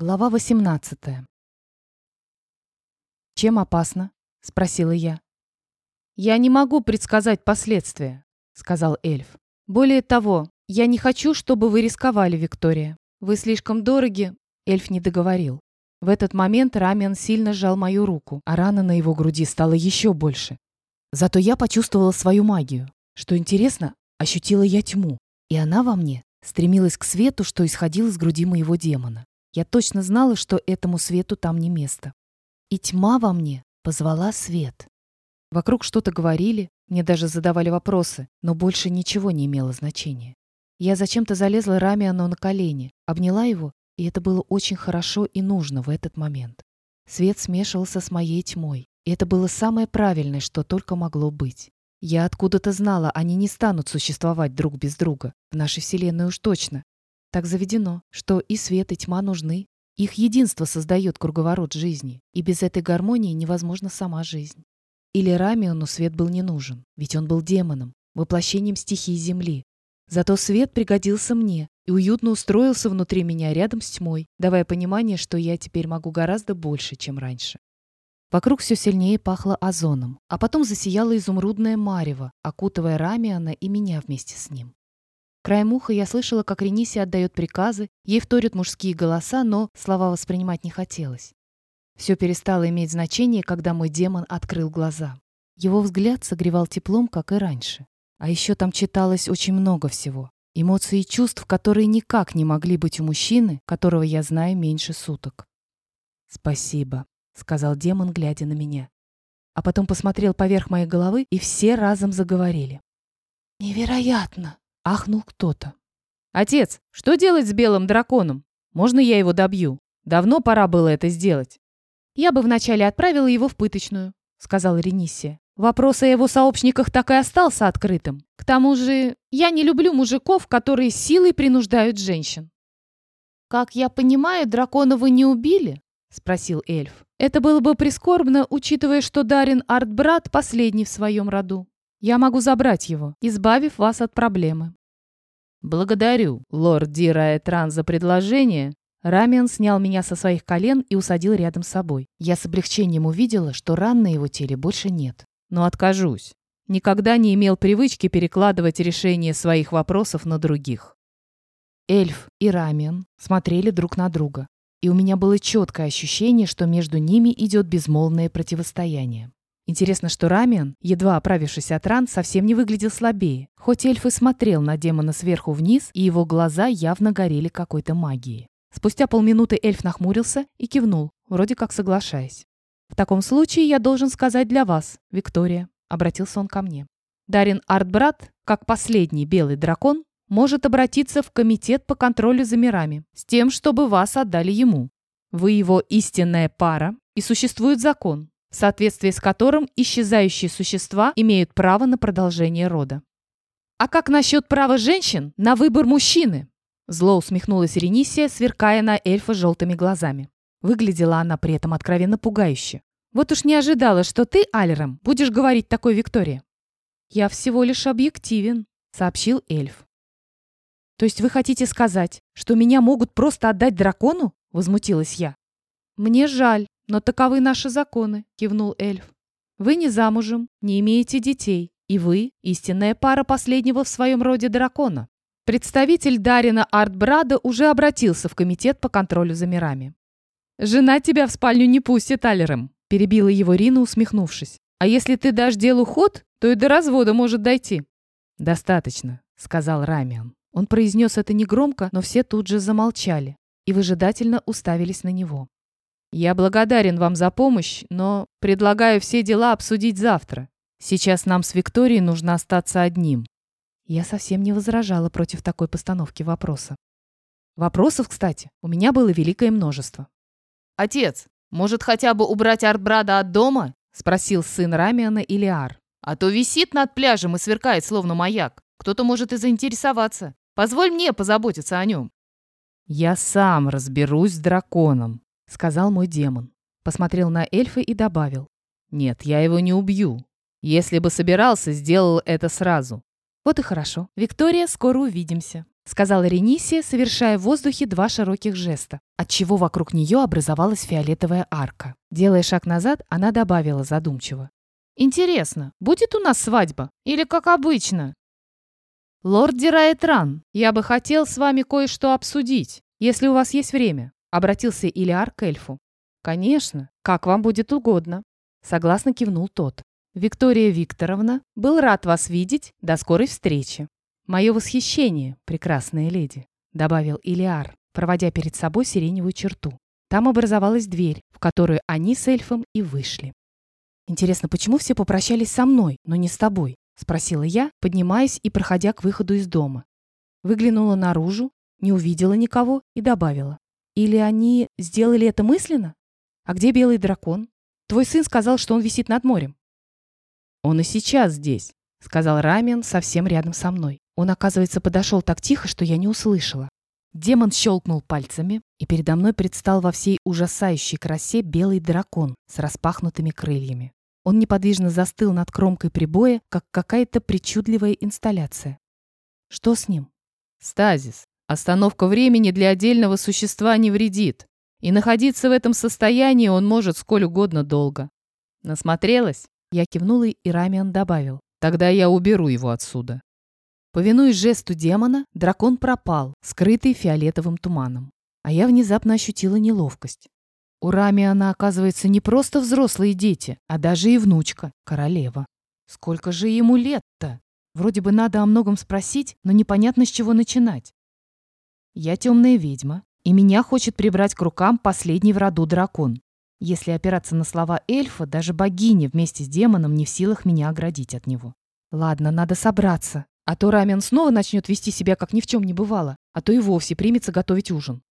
Глава 18. «Чем опасно?» — спросила я. «Я не могу предсказать последствия», — сказал эльф. «Более того, я не хочу, чтобы вы рисковали, Виктория. Вы слишком дороги...» Эльф не договорил. В этот момент Рамиан сильно сжал мою руку, а рана на его груди стала еще больше. Зато я почувствовала свою магию. Что интересно, ощутила я тьму, и она во мне стремилась к свету, что исходил из груди моего демона. Я точно знала, что этому свету там не место. И тьма во мне позвала свет. Вокруг что-то говорили, мне даже задавали вопросы, но больше ничего не имело значения. Я зачем-то залезла Рамиану на колени, обняла его, и это было очень хорошо и нужно в этот момент. Свет смешивался с моей тьмой, и это было самое правильное, что только могло быть. Я откуда-то знала, они не станут существовать друг без друга, в нашей Вселенной уж точно, так заведено, что и свет, и тьма нужны. Их единство создает круговорот жизни, и без этой гармонии невозможна сама жизнь. Или Рамиону свет был не нужен, ведь он был демоном, воплощением стихии Земли. Зато свет пригодился мне и уютно устроился внутри меня рядом с тьмой, давая понимание, что я теперь могу гораздо больше, чем раньше. Вокруг все сильнее пахло озоном, а потом засияло изумрудное марево, окутывая Рамиана и меня вместе с ним. Краем уха я слышала, как Рениси отдает приказы, ей вторят мужские голоса, но слова воспринимать не хотелось. Все перестало иметь значение, когда мой демон открыл глаза. Его взгляд согревал теплом, как и раньше. А еще там читалось очень много всего. Эмоций и чувств, которые никак не могли быть у мужчины, которого я знаю меньше суток. «Спасибо», — сказал демон, глядя на меня. А потом посмотрел поверх моей головы, и все разом заговорили. «Невероятно!» Ахнул кто-то. «Отец, что делать с белым драконом? Можно я его добью? Давно пора было это сделать». «Я бы вначале отправила его в пыточную», — сказала Ренисия. «Вопрос о его сообщниках так и остался открытым. К тому же, я не люблю мужиков, которые силой принуждают женщин». «Как я понимаю, дракона вы не убили?» — спросил эльф. «Это было бы прискорбно, учитывая, что Дарин Артбрат последний в своем роду. Я могу забрать его, избавив вас от проблемы». «Благодарю, лорд Дираэтран, за предложение». Рамиан снял меня со своих колен и усадил рядом с собой. Я с облегчением увидела, что ран на его теле больше нет. Но откажусь. Никогда не имел привычки перекладывать решение своих вопросов на других. Эльф и Рамиан смотрели друг на друга, и у меня было четкое ощущение, что между ними идет безмолвное противостояние. Интересно, что Рамиан, едва оправившись от ран, совсем не выглядел слабее. Хоть эльф и смотрел на демона сверху вниз, и его глаза явно горели какой-то магией. Спустя полминуты эльф нахмурился и кивнул, вроде как соглашаясь. «В таком случае я должен сказать для вас, Виктория», — обратился он ко мне. «Дарин Артбрат, как последний белый дракон, может обратиться в комитет по контролю за мирами с тем, чтобы вас отдали ему. Вы его истинная пара, и существует закон, в соответствии с которым исчезающие существа имеют право на продолжение рода. «А как насчет права женщин на выбор мужчины?» Зло усмехнулась Ренисия, сверкая на эльфа желтыми глазами. Выглядела она при этом откровенно пугающе. «Вот уж не ожидала, что ты, Алером, будешь говорить такой Виктории». «Я всего лишь объективен», — сообщил эльф. «То есть вы хотите сказать, что меня могут просто отдать дракону?» — возмутилась я. «Мне жаль, «Но таковы наши законы», — кивнул эльф. «Вы не замужем, не имеете детей, и вы — истинная пара последнего в своем роде дракона». Представитель Дарина Артбрада уже обратился в комитет по контролю за мирами. «Жена тебя в спальню не пустит, Алерем», — перебила его Рина, усмехнувшись. «А если ты дашь делу ход, то и до развода может дойти». «Достаточно», — сказал Рамиан. Он произнес это негромко, но все тут же замолчали и выжидательно уставились на него. Я благодарен вам за помощь, но предлагаю все дела обсудить завтра. Сейчас нам с Викторией нужно остаться одним». Я совсем не возражала против такой постановки вопроса. Вопросов, кстати, у меня было великое множество. «Отец, может хотя бы убрать Артбрада от дома?» — спросил сын Рамиана Илиар. «А то висит над пляжем и сверкает, словно маяк. Кто-то может и заинтересоваться. Позволь мне позаботиться о нем». «Я сам разберусь с драконом», — сказал мой демон. Посмотрел на эльфа и добавил. «Нет, я его не убью. Если бы собирался, сделал это сразу». «Вот и хорошо. Виктория, скоро увидимся», — сказала Ренисия, совершая в воздухе два широких жеста, отчего вокруг нее образовалась фиолетовая арка. Делая шаг назад, она добавила задумчиво. «Интересно, будет у нас свадьба? Или как обычно?» «Лорд Дираэтран, я бы хотел с вами кое-что обсудить, если у вас есть время», обратился Илиар к эльфу. «Конечно, как вам будет угодно», согласно кивнул тот. «Виктория Викторовна, был рад вас видеть. До скорой встречи». «Мое восхищение, прекрасная леди», добавил Илиар, проводя перед собой сиреневую черту. Там образовалась дверь, в которую они с эльфом и вышли. «Интересно, почему все попрощались со мной, но не с тобой?» спросила я, поднимаясь и проходя к выходу из дома. Выглянула наружу, не увидела никого и добавила. «Или они сделали это мысленно? А где белый дракон? Твой сын сказал, что он висит над морем». «Он и сейчас здесь», — сказал Рамен совсем рядом со мной. Он, оказывается, подошел так тихо, что я не услышала. Демон щелкнул пальцами, и передо мной предстал во всей ужасающей красе белый дракон с распахнутыми крыльями. Он неподвижно застыл над кромкой прибоя, как какая-то причудливая инсталляция. Что с ним? Стазис. Остановка времени для отдельного существа не вредит. И находиться в этом состоянии он может сколь угодно долго. Насмотрелась? Я кивнула, и Рамиан добавил. Тогда я уберу его отсюда. Повинуясь жесту демона, дракон пропал, скрытый фиолетовым туманом. А я внезапно ощутила неловкость. У Рами она, оказывается, не просто взрослые дети, а даже и внучка, королева. Сколько же ему лет-то? Вроде бы надо о многом спросить, но непонятно, с чего начинать. Я темная ведьма, и меня хочет прибрать к рукам последний в роду дракон. Если опираться на слова эльфа, даже богиня вместе с демоном не в силах меня оградить от него. Ладно, надо собраться, а то Рамен снова начнет вести себя, как ни в чем не бывало, а то и вовсе примется готовить ужин.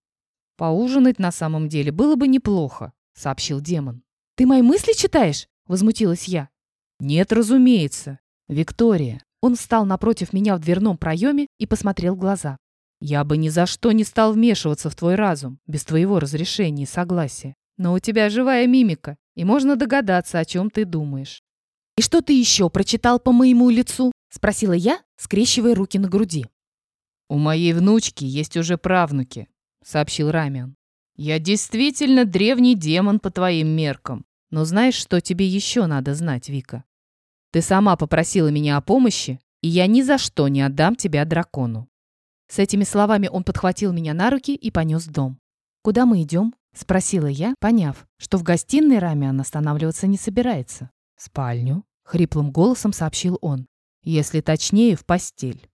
«Поужинать на самом деле было бы неплохо», — сообщил демон. «Ты мои мысли читаешь?» — возмутилась я. «Нет, разумеется. Виктория». Он встал напротив меня в дверном проеме и посмотрел в глаза. «Я бы ни за что не стал вмешиваться в твой разум, без твоего разрешения и согласия. Но у тебя живая мимика, и можно догадаться, о чем ты думаешь». «И что ты еще прочитал по моему лицу?» — спросила я, скрещивая руки на груди. «У моей внучки есть уже правнуки», сообщил Рамиан. «Я действительно древний демон по твоим меркам. Но знаешь, что тебе еще надо знать, Вика? Ты сама попросила меня о помощи, и я ни за что не отдам тебя дракону». С этими словами он подхватил меня на руки и понес в дом. «Куда мы идем?» — спросила я, поняв, что в гостиной Рамиан останавливаться не собирается. «В спальню», — хриплым голосом сообщил он. «Если точнее, в постель».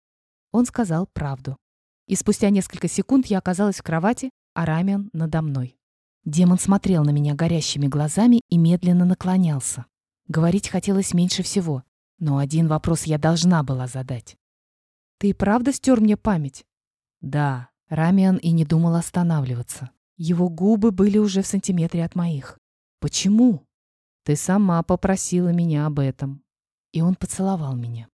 Он сказал правду. И спустя несколько секунд я оказалась в кровати, а Рамиан надо мной. Демон смотрел на меня горящими глазами и медленно наклонялся. Говорить хотелось меньше всего, но один вопрос я должна была задать. «Ты правда стер мне память?» «Да». Рамиан и не думал останавливаться. Его губы были уже в сантиметре от моих. «Почему?» «Ты сама попросила меня об этом». И он поцеловал меня.